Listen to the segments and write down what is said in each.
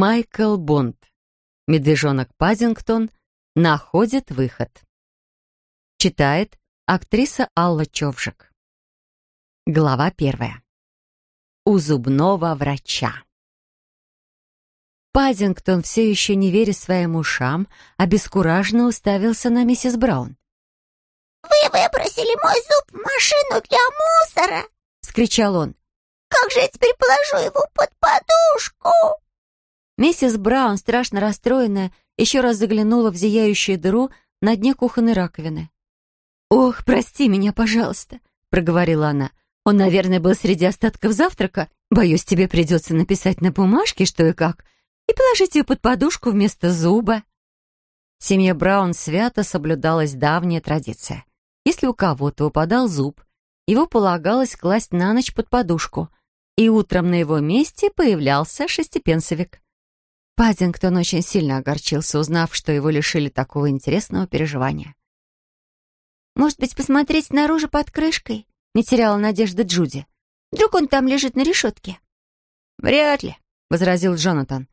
Майкл Бонд. Медвежонок Паддингтон находит выход. Читает актриса Алла Човжик. Глава первая. У зубного врача. Паддингтон, все еще не веря своим ушам, обескураженно уставился на миссис Браун. «Вы выбросили мой зуб в машину для мусора!» — скричал он. «Как же я теперь положу его под подушку?» Миссис Браун, страшно расстроенная, еще раз заглянула в зияющую дыру на дне кухонной раковины. «Ох, прости меня, пожалуйста», — проговорила она. «Он, наверное, был среди остатков завтрака. Боюсь, тебе придется написать на бумажке, что и как, и положить ее под подушку вместо зуба». В семье Браун свято соблюдалась давняя традиция. Если у кого-то упадал зуб, его полагалось класть на ночь под подушку, и утром на его месте появлялся шестипенсовик. Паддингтон очень сильно огорчился, узнав, что его лишили такого интересного переживания. «Может быть, посмотреть снаружи под крышкой?» — не теряла надежды Джуди. «Вдруг он там лежит на решетке?» «Вряд ли», — возразил Джонатан.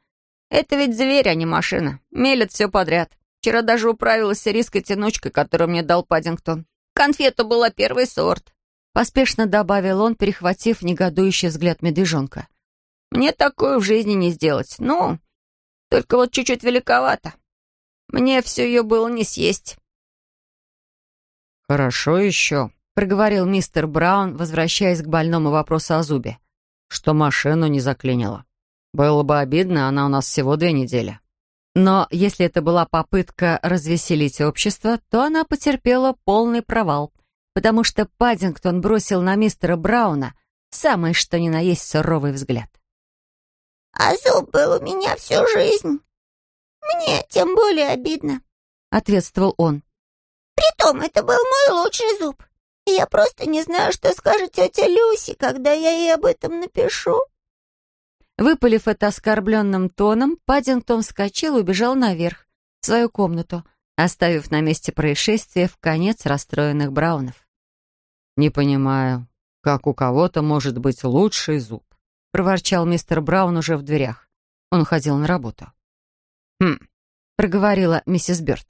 «Это ведь зверь, а не машина. Мелет все подряд. Вчера даже управилась сирийской тянучкой, которую мне дал Паддингтон. Конфета была первый сорт. Поспешно добавил он, перехватив негодующий взгляд медвежонка. «Мне такое в жизни не сделать. Ну, только вот чуть-чуть великовато. Мне все ее было не съесть». «Хорошо еще», — проговорил мистер Браун, возвращаясь к больному вопросу о зубе, «что машину не заклинило. Было бы обидно, она у нас всего две недели». Но если это была попытка развеселить общество, то она потерпела полный провал, потому что Паддингтон бросил на мистера Брауна самый что ни на есть суровый взгляд. «А зуб был у меня всю жизнь. Мне тем более обидно», — ответствовал он. «Притом, это был мой лучший зуб. Я просто не знаю, что скажет тетя Люси, когда я ей об этом напишу». Выпалив это оскорбленным тоном, Паддингтон вскочил и убежал наверх, в свою комнату, оставив на месте происшествия в конец расстроенных Браунов. «Не понимаю, как у кого-то может быть лучший зуб», проворчал мистер Браун уже в дверях. Он уходил на работу. «Хм», — проговорила миссис Бёрд.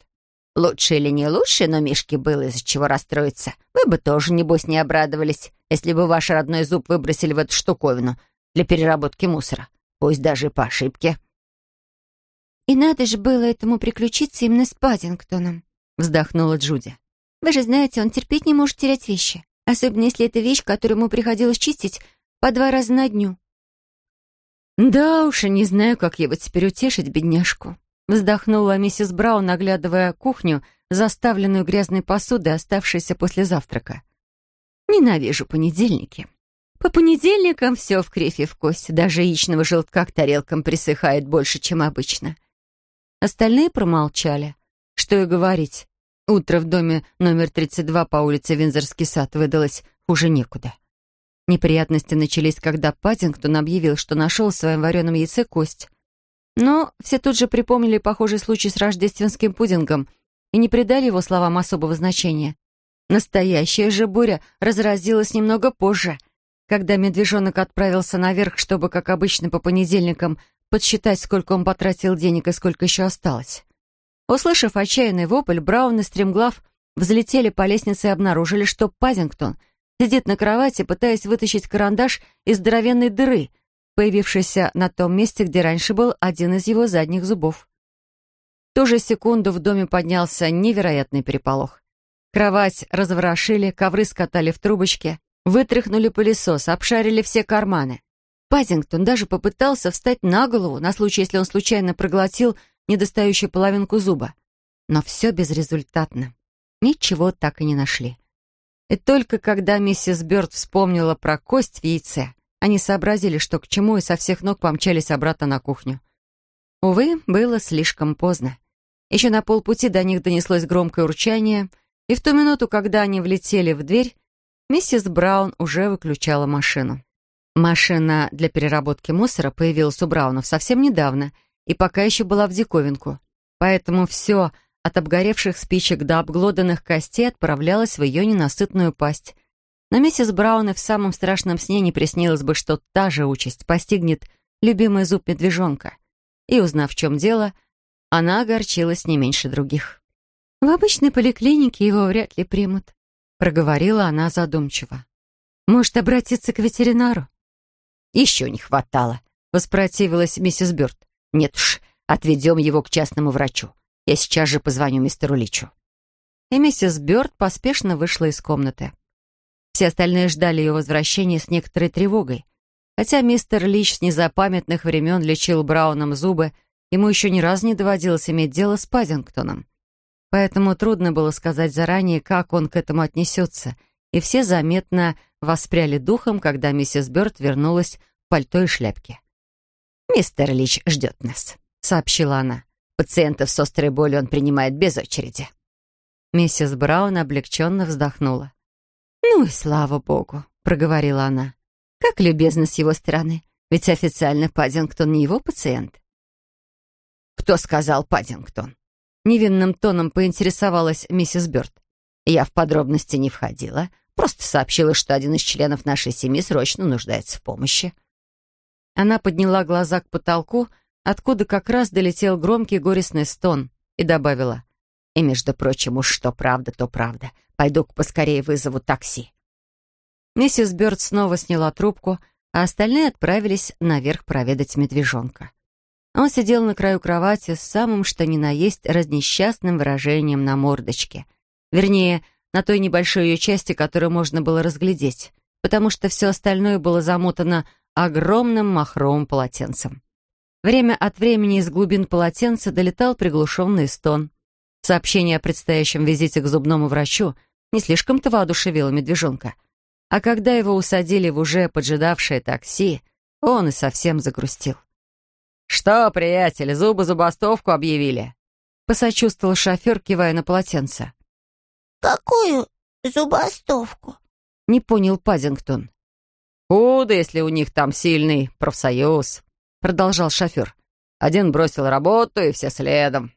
«Лучше или не лучше, но Мишке было из-за чего расстроиться. Вы бы тоже, небось, не обрадовались, если бы ваш родной зуб выбросили в эту штуковину, для переработки мусора, пусть даже по ошибке». «И надо же было этому приключиться именно с Паддингтоном», — вздохнула Джуди. «Вы же знаете, он терпеть не может терять вещи, особенно если это вещь, которую ему приходилось чистить по два раза на дню». «Да уж, и не знаю, как его теперь утешить, бедняжку», — вздохнула миссис Браун, оглядывая кухню, заставленную грязной посудой, оставшейся после завтрака. «Ненавижу понедельники». По понедельникам все в и в кость. Даже яичного желтка к тарелкам присыхает больше, чем обычно. Остальные промолчали. Что и говорить. Утро в доме номер 32 по улице Винзорский сад выдалось хуже некуда. Неприятности начались, когда Паттингтон объявил, что нашел в своем вареном яйце кость. Но все тут же припомнили похожий случай с рождественским пудингом и не придали его словам особого значения. Настоящая же буря разразилась немного позже — когда медвежонок отправился наверх, чтобы, как обычно, по понедельникам подсчитать, сколько он потратил денег и сколько еще осталось. Услышав отчаянный вопль, Браун и Стремглав взлетели по лестнице и обнаружили, что Пазингтон сидит на кровати, пытаясь вытащить карандаш из здоровенной дыры, появившейся на том месте, где раньше был один из его задних зубов. В ту же секунду в доме поднялся невероятный переполох. Кровать разворошили, ковры скатали в трубочки, Вытряхнули пылесос, обшарили все карманы. Пазингтон даже попытался встать на голову на случай, если он случайно проглотил недостающую половинку зуба. Но все безрезультатно. Ничего так и не нашли. И только когда миссис Бёрд вспомнила про кость в яйце, они сообразили, что к чему, и со всех ног помчались обратно на кухню. Увы, было слишком поздно. Еще на полпути до них донеслось громкое урчание, и в ту минуту, когда они влетели в дверь, Миссис Браун уже выключала машину. Машина для переработки мусора появилась у Браунов совсем недавно и пока еще была в диковинку. Поэтому все, от обгоревших спичек до обглоданных костей, отправлялось в ее ненасытную пасть. Но миссис Браун и в самом страшном сне не приснилось бы, что та же участь постигнет любимый зуб медвежонка. и, узнав, в чем дело, она огорчилась не меньше других. «В обычной поликлинике его вряд ли примут», — проговорила она задумчиво. «Может, обратиться к ветеринару?» «Еще не хватало», — воспротивилась миссис Бёрд. «Нет уж, отведем его к частному врачу. Я сейчас же позвоню мистеру Личу». И миссис Бёрд поспешно вышла из комнаты. Все остальные ждали ее возвращения с некоторой тревогой. Хотя мистер Лич с незапамятных времен лечил Брауном зубы, ему еще ни разу не доводилось иметь дело с Паддингтоном. Поэтому трудно было сказать заранее, как он к этому отнесется, и все заметно воспряли духом, когда миссис Бёрд вернулась в пальто и шляпке. «Мистер Лич ждет нас», — сообщила она. «Пациентов с острой болью он принимает без очереди». Миссис Браун облегченно вздохнула. «Ну и слава богу», — проговорила она. «Как любезно с его стороны, ведь официально Паддингтон не его пациент». «Кто сказал Паддингтон?» Невинным тоном поинтересовалась миссис Бёрд. «Я в подробности не входила, просто сообщила, что один из членов нашей семьи срочно нуждается в помощи». Она подняла глаза к потолку, откуда как раз долетел громкий горестный стон, и добавила. «И, между прочим, уж что правда, то правда. Пойду-ка поскорее вызову такси». Миссис Бёрд снова сняла трубку, а остальные отправились наверх проведать медвежонка. Он сидел на краю кровати с самым что ни на есть разнесчастным выражением на мордочке. Вернее, на той небольшой ее части, которую можно было разглядеть, потому что все остальное было замотано огромным махровым полотенцем. Время от времени из глубин полотенца долетал приглушенный стон. Сообщение о предстоящем визите к зубному врачу не слишком-то воодушевило медвежонка. А когда его усадили в уже поджидавшее такси, он и совсем загрустил. «Что, приятель, зубы-зубастовку объявили?» Посочувствовал шофер, кивая на полотенце. «Какую зубастовку?» Не понял Паддингтон. «Худо, если у них там сильный профсоюз», продолжал шофер. «Один бросил работу, и все следом.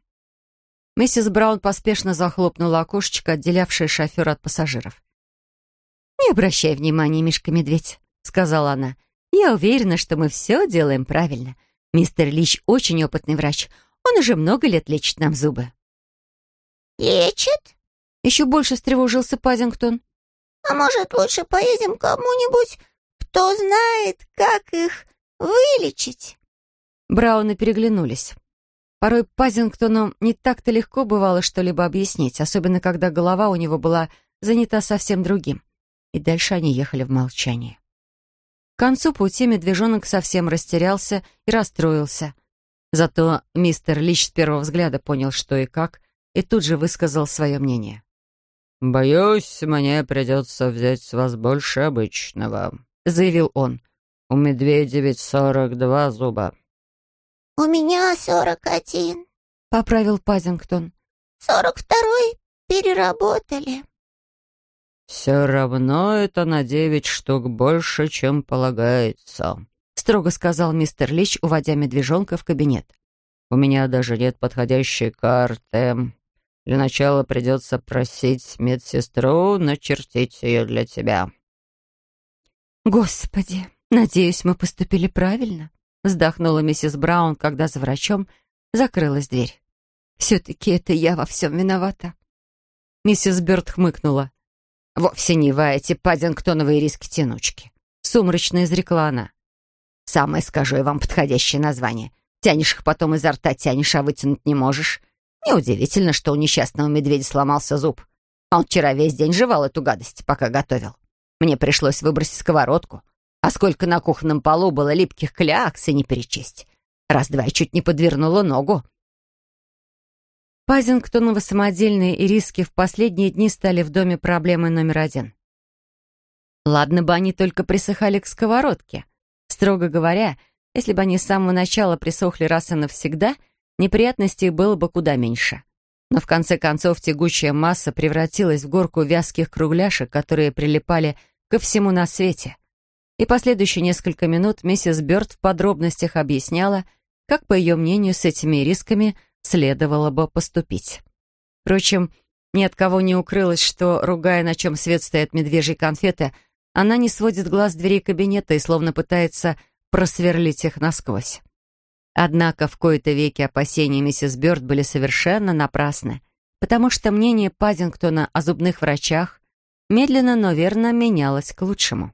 Миссис Браун поспешно захлопнула окошечко, отделявшее шофера от пассажиров. «Не обращай внимания, Мишка-медведь», — сказала она. «Я уверена, что мы все делаем правильно. Мистер Лич очень опытный врач. Он уже много лет лечит нам зубы». «Лечит?» Еще больше встревожился Пазингтон. «А может, лучше поедем кому-нибудь, кто знает, как их вылечить?» Брауны переглянулись. Порой Пазингтону не так-то легко бывало что-либо объяснить, особенно когда голова у него была занята совсем другим. И дальше они ехали в молчании. К концу пути медвежонок совсем растерялся и расстроился. Зато мистер Лич с первого взгляда понял, что и как, и тут же высказал свое мнение. «Боюсь, мне придется взять с вас больше обычного», — заявил он. «У медведя ведь сорок два зуба». «У меня сорок один», — поправил Пазингтон. «Сорок второй переработали». «Все равно это на девять штук больше, чем полагается», — строго сказал мистер Лич, уводя медвежонка в кабинет. «У меня даже нет подходящей карты. Для начала придется просить медсестру начертить ее для тебя». «Господи, надеюсь, мы поступили правильно», вздохнула миссис Браун, когда за врачом закрылась дверь. «Все-таки это я во всем виновата». Миссис Бёрд хмыкнула. «Вовсе не вы, а эти паддингтоновые риски-тянучки», — сумрачно изрекла она. «Самое скажу я вам подходящее название. Тянешь их потом изо рта, тянешь, а вытянуть не можешь. Неудивительно, что у несчастного медведя сломался зуб. Он вчера весь день жевал эту гадость, пока готовил. Мне пришлось выбросить сковородку, а сколько на кухонном полу было липких клякс и не перечесть. Раз-два я чуть не подвернула ногу. Пазингтоновы самодельные ириски в последние дни стали в доме проблемой номер один. Ладно бы они только присыхали к сковородке. Строго говоря, если бы они с самого начала присохли раз и навсегда, неприятностей было бы куда меньше. Но в конце концов тягучая масса превратилась в горку вязких кругляшек, которые прилипали ко всему на свете — и последующие несколько минут миссис Бёрд в подробностях объясняла, как, по ее мнению, с этими рисками следовало бы поступить. Впрочем, ни от кого не укрылось, что, ругая, на чем свет стоят медвежьи конфеты, она не сводит глаз дверей кабинета и словно пытается просверлить их насквозь. Однако в кои-то веки опасения миссис Бёрд были совершенно напрасны, потому что мнение Паддингтона о зубных врачах медленно, но верно менялось к лучшему.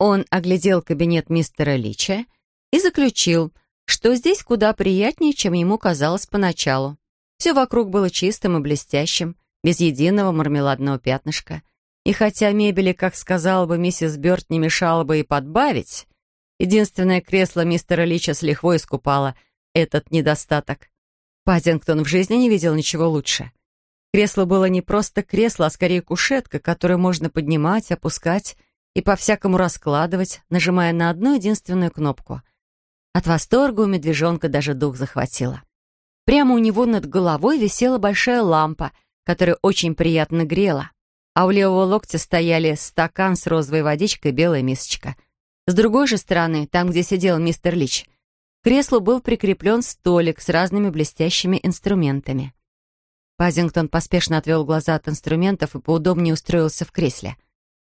Он оглядел кабинет мистера Лича и заключил, что здесь куда приятнее, чем ему казалось поначалу. Все вокруг было чистым и блестящим, без единого мармеладного пятнышка. И хотя мебели, как сказала бы миссис Бёрд, не мешало бы и подбавить, единственное кресло мистера Лича с лихвой искупало этот недостаток. Паддингтон в жизни не видел ничего лучше. Кресло было не просто кресло, а скорее кушетка, которую можно поднимать, опускать и по-всякому раскладывать, нажимая на одну единственную кнопку. От восторга у медвежонка даже дух захватило. Прямо у него над головой висела большая лампа, которая очень приятно грела а у левого локтя стояли стакан с розовой водичкой и белая мисочка. С другой же стороны, там, где сидел мистер Лич, к креслу был прикреплен столик с разными блестящими инструментами. Пазингтон поспешно отвел глаза от инструментов и поудобнее устроился в кресле.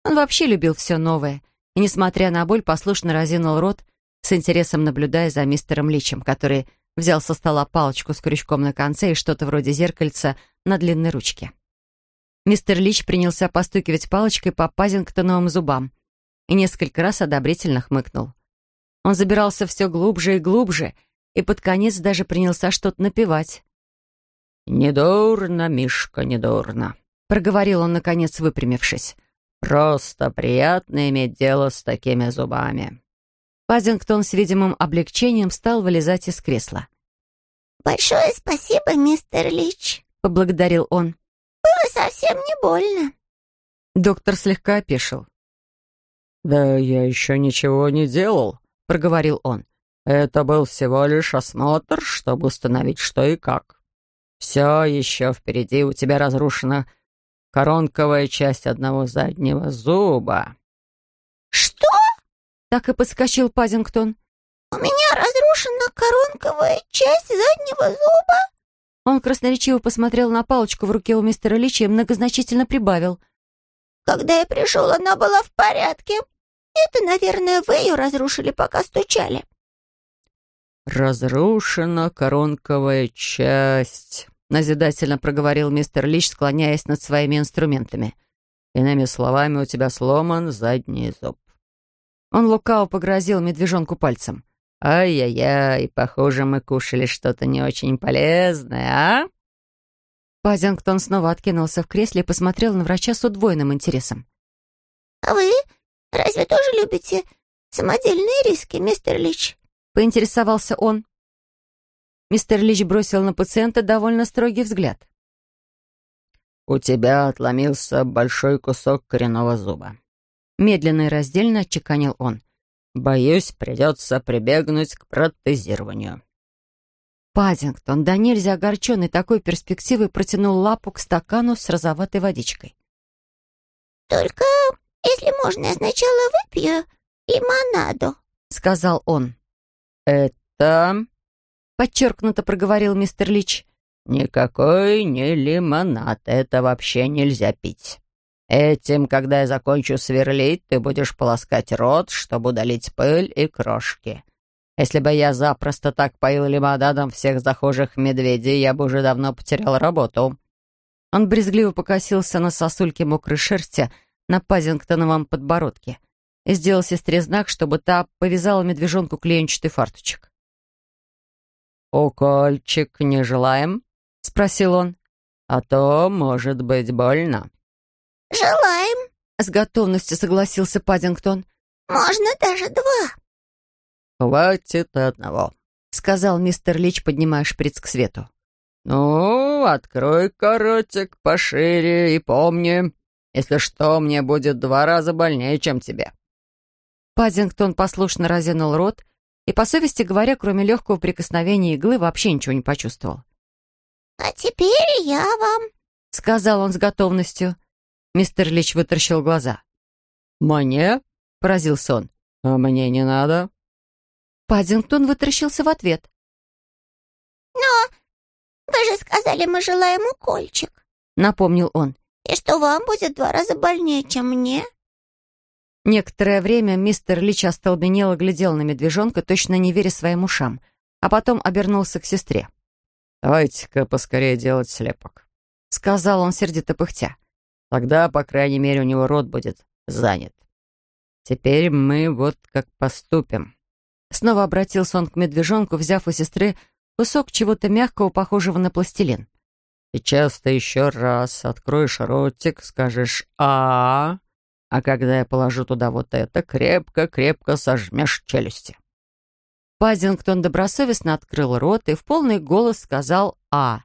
Он вообще любил все новое, и, несмотря на боль, послушно разинул рот, с интересом наблюдая за мистером Личем, который взял со стола палочку с крючком на конце и что-то вроде зеркальца на длинной ручке. Мистер Лич принялся постукивать палочкой по Пазингтоновым зубам и несколько раз одобрительно хмыкнул. Он забирался все глубже и глубже, и под конец даже принялся что-то напевать. «Недурно, Мишка, недурно», — проговорил он, наконец, выпрямившись. «Просто приятно иметь дело с такими зубами». Пазингтон с видимым облегчением стал вылезать из кресла. «Большое спасибо, мистер Лич», — поблагодарил он. Было совсем не больно. Доктор слегка опешил. «Да я еще ничего не делал», — проговорил он. «Это был всего лишь осмотр, чтобы установить, что и как. Все еще впереди у тебя разрушена коронковая часть одного заднего зуба». «Что?» — так и подскочил Пазингтон. «У меня разрушена коронковая часть заднего зуба?» Он красноречиво посмотрел на палочку в руке у мистера Личи и многозначительно прибавил. «Когда я пришел, она была в порядке. Это, наверное, вы ее разрушили, пока стучали». «Разрушена коронковая часть», — назидательно проговорил мистер Лич, склоняясь над своими инструментами. «Иными словами, у тебя сломан задний зуб». Он лукаво погрозил медвежонку пальцем. «Ай-яй-яй, похоже, мы кушали что-то не очень полезное, а?» Пазингтон снова откинулся в кресле и посмотрел на врача с удвоенным интересом. «А вы разве тоже любите самодельные риски, мистер Лич?» — поинтересовался он. Мистер Лич бросил на пациента довольно строгий взгляд. «У тебя отломился большой кусок коренного зуба», — медленно и раздельно отчеканил он. Боюсь, придется прибегнуть к протезированию». Паддингтон, да нельзя огорченный такой перспективой, протянул лапу к стакану с розоватой водичкой. «Только, если можно, я сначала выпью лимонаду», — сказал он. «Это...» — подчеркнуто проговорил мистер Лич. «Никакой не лимонад, это вообще нельзя пить». Этим, когда я закончу сверлить, ты будешь полоскать рот, чтобы удалить пыль и крошки. Если бы я запросто так поил лимонадом всех захожих медведей, я бы уже давно потерял работу». Он брезгливо покосился на сосульке мокрой шерсти на Пазингтоновом подбородке и сделал сестре знак, чтобы та повязала медвежонку клеенчатый фарточек. «Укольчик не желаем?» — спросил он. «А то может быть больно». «Желаем», — с готовностью согласился Паддингтон. «Можно даже два». «Хватит одного», — сказал мистер Лич, поднимая шприц к свету. «Ну, открой-ка ротик пошире и помни, если что, мне будет два раза больнее, чем тебе». Паддингтон послушно разинул рот и, по совести говоря, кроме легкого прикосновения иглы, вообще ничего не почувствовал. «А теперь я вам», — сказал он с готовностью. Мистер Лич вытаращил глаза. «Мне?» — поразился он. «А мне не надо». Паддингтон вытаращился в ответ. «Но вы же сказали, мы желаем укольчик», — напомнил он. «И что вам будет два раза больнее, чем мне?» Некоторое время мистер Лич остолбенело глядел на медвежонка, точно не веря своим ушам. а потом обернулся к сестре. «Давайте-ка поскорее делать слепок», — сказал он сердито пыхтя. «Тогда, по крайней мере, у него рот будет занят. Теперь мы вот как поступим». Снова обратился он к медвежонку, взяв у сестры кусок чего-то мягкого, похожего на пластилин. «Сейчас ты еще раз откроешь ротик, скажешь «а», а когда я положу туда вот это, крепко-крепко сожмешь челюсти». Пазингтон добросовестно открыл рот и в полный голос сказал «а».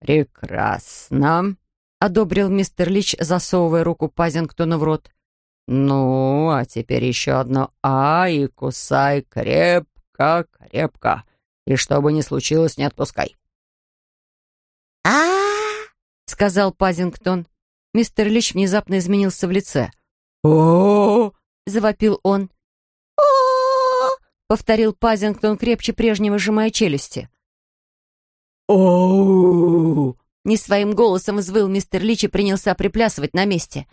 «Прекрасно», — одобрил мистер Лич, засовывая руку Пазингтону в рот. «Ну, а теперь еще одно «а» и кусай крепко-крепко. И что бы ни случилось, не отпускай». а сказал Пазингтон. Мистер Лич внезапно изменился в лице. о завопил он. о повторил Пазингтон, крепче прежнего сжимая челюсти. о Не своим голосом взвыл мистер Лич и принялся приплясывать на месте.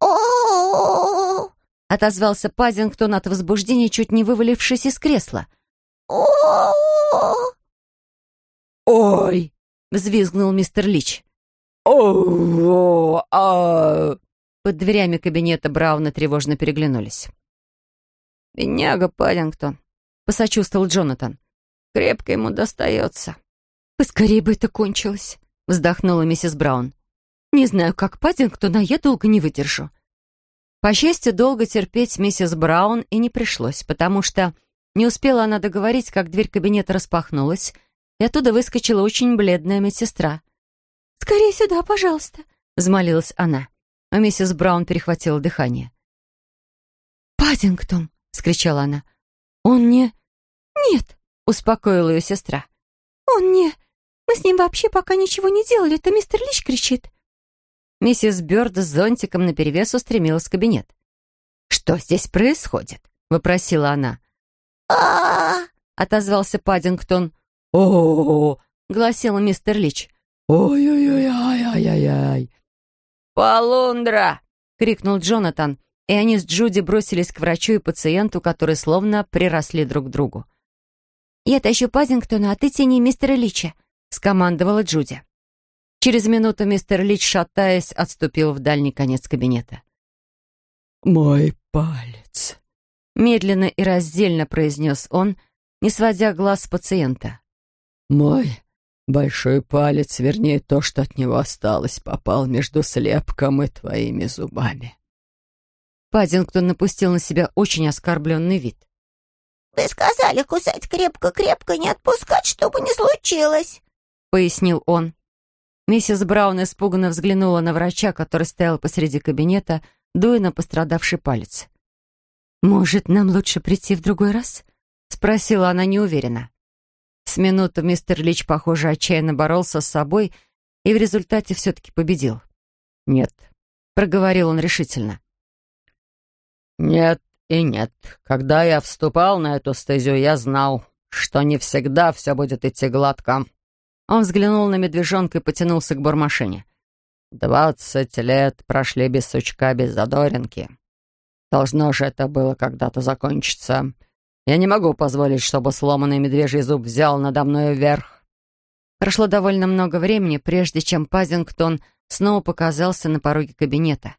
о Отозвался Пазингтон от возбуждения, чуть не вывалившись из кресла. о «Ой!» — взвизгнул мистер Лич. О а Под дверями кабинета Брауна тревожно переглянулись. «Бедняга Паддингтон», — посочувствовал Джонатан. «Крепко ему достается». «Поскорее бы это кончилось», — вздохнула миссис Браун. «Не знаю, как Паддингтон, а я долго не выдержу». По счастью, долго терпеть миссис Браун и не пришлось, потому что не успела она договорить, как дверь кабинета распахнулась, и оттуда выскочила очень бледная медсестра. «Скорее сюда, пожалуйста», — взмолилась она. А миссис Браун перехватила дыхание. «Паддингтон!» — скричала она. «Он не...» «Нет», — успокоила ее сестра. «Он не... Мы с ним вообще пока ничего не делали, это мистер Лич кричит». Миссис Бёрд с зонтиком наперевес устремилась в кабинет. «Что здесь происходит?» — вопросила она. а Отозвался Паддингтон. о Гласил мистер Лич. Ой-ой-ой-ай-ай-ай. «Полундра!» — крикнул Джонатан, и они с Джуди бросились к врачу и пациенту, которые словно приросли друг к другу. «Я тащу Пазингтона, а ты тяни мистера Лича», — скомандовала Джуди. Через минуту мистер Лич, шатаясь, отступил в дальний конец кабинета. «Мой палец», — медленно и раздельно произнес он, не сводя глаз с пациента. «Мой большой палец, вернее, то, что от него осталось, попал между слепком и твоими зубами». Паддингтон напустил на себя очень оскорбленный вид. Вы сказали кусать крепко-крепко, не отпускать, чтобы не случилось. — пояснил он. Миссис Браун испуганно взглянула на врача, который стоял посреди кабинета, дуя на пострадавший палец. «Может, нам лучше прийти в другой раз?» — спросила она неуверенно. С минуту мистер Лич, похоже, отчаянно боролся с собой и в результате все-таки победил. «Нет», — проговорил он решительно. «Нет и нет. Когда я вступал на эту стезю, я знал, что не всегда все будет идти гладко». Он взглянул на медвежонка и потянулся к бормашине. «Двадцать лет прошли без сучка, без задоринки. Должно же это было когда-то закончиться. Я не могу позволить, чтобы сломанный медвежий зуб взял надо мной вверх». Прошло довольно много времени, прежде чем Пазингтон снова показался на пороге кабинета.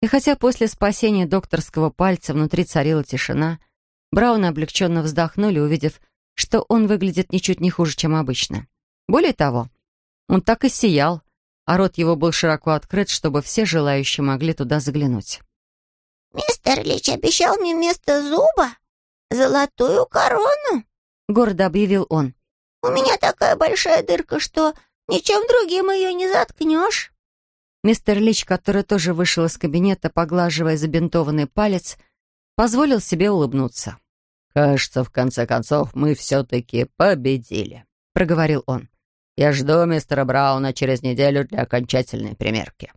И хотя после спасения докторского пальца внутри царила тишина, Брауны облегченно вздохнули, увидев, что он выглядит ничуть не хуже, чем обычно. Более того, он так и сиял, а рот его был широко открыт, чтобы все желающие могли туда заглянуть. Мистер Лич обещал мне вместо зуба золотую корону. Гордо объявил он. У меня такая большая дырка, что ничем другим ее не заткнешь. Мистер Лич, который тоже вышел из кабинета, поглаживая забинтованный палец, позволил себе улыбнуться. «Кажется, в конце концов, мы все-таки победили», — проговорил он. «Я жду мистера Брауна через неделю для окончательной примерки».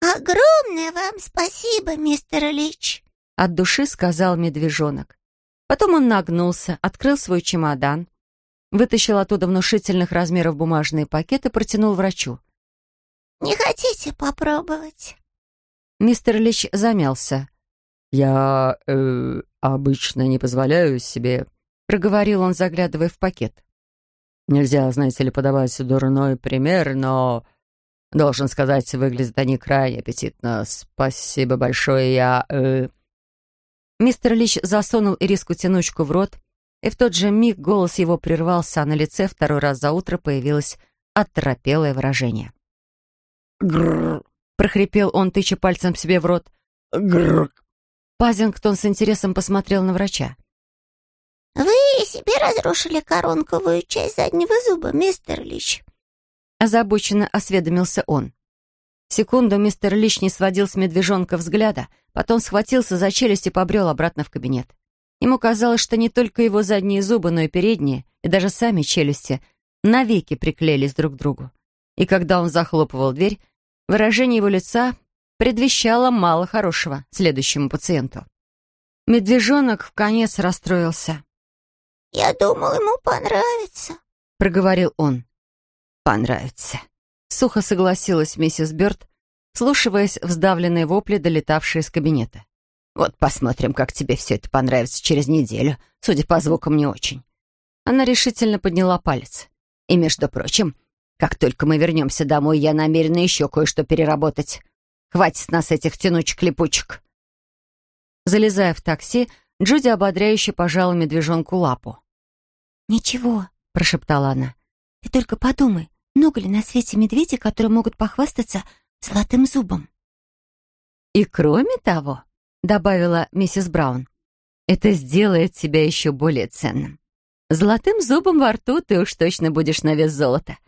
«Огромное вам спасибо, мистер Лич», — от души сказал медвежонок. Потом он нагнулся, открыл свой чемодан, вытащил оттуда внушительных размеров бумажные пакеты и протянул врачу. «Не хотите попробовать?» Мистер Лич замялся. «Я э, обычно не позволяю себе — проговорил он, заглядывая в пакет. «Нельзя, знаете ли, подавать дурной пример, но, должен сказать, выглядят они крайне аппетитно. Спасибо большое, я...» э... Мистер Лич засунул ириску тянучку в рот, и в тот же миг голос его прервался, а на лице второй раз за утро появилось оторопелое выражение. «Грррр!» — прохрипел он, тыча пальцем себе в рот. «Грррр!» Пазингтон с интересом посмотрел на врача. «Вы себе разрушили коронковую часть заднего зуба, мистер Лич?» Озабоченно осведомился он. Секунду мистер Лич не сводил с медвежонка взгляда, потом схватился за челюсть и побрел обратно в кабинет. Ему казалось, что не только его задние зубы, но и передние, и даже сами челюсти навеки приклеились друг к другу. И когда он захлопывал дверь, выражение его лица предвещало мало хорошего следующему пациенту. Медвежонок в конец расстроился. «Я думал, ему понравится», — проговорил он. «Понравится», — сухо согласилась миссис Бёрд, слушаясь в сдавленные вопли, долетавшие из кабинета. «Вот посмотрим, как тебе все это понравится через неделю. Судя по звукам, не очень». Она решительно подняла палец. «И, между прочим, как только мы вернемся домой, я намерена еще кое-что переработать. Хватит нас этих тянучек-липучек». Залезая в такси, Джуди ободряюще пожала медвежонку лапу. «Ничего», — прошептала она. «Ты только подумай, много ли на свете медведей, которые могут похвастаться золотым зубом?» «И кроме того», — добавила миссис Браун, «это сделает тебя еще более ценным. Золотым зубом во рту ты уж точно будешь на вес золота.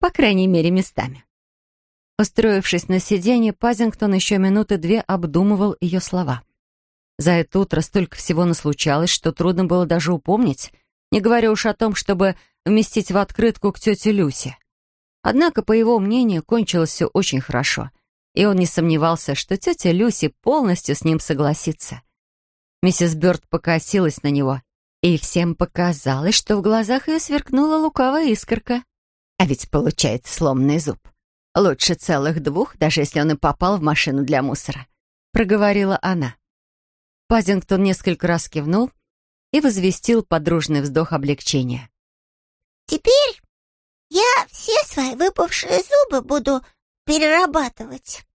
По крайней мере, местами». Устроившись на сиденье, Пазингтон еще минуты две обдумывал ее слова. За это утро столько всего наслучалось, что трудно было даже упомнить — не говоря уж о том, чтобы вместить в открытку к тете Люсе. Однако, по его мнению, кончилось все очень хорошо, и он не сомневался, что тетя Люси полностью с ним согласится. Миссис Бёрд покосилась на него, и всем показалось, что в глазах ее сверкнула лукавая искорка. А ведь получается сломанный зуб. Лучше целых двух, даже если он и попал в машину для мусора, проговорила она. Пазингтон несколько раз кивнул, и возвестил подружный вздох облегчения. «Теперь я все свои выпавшие зубы буду перерабатывать».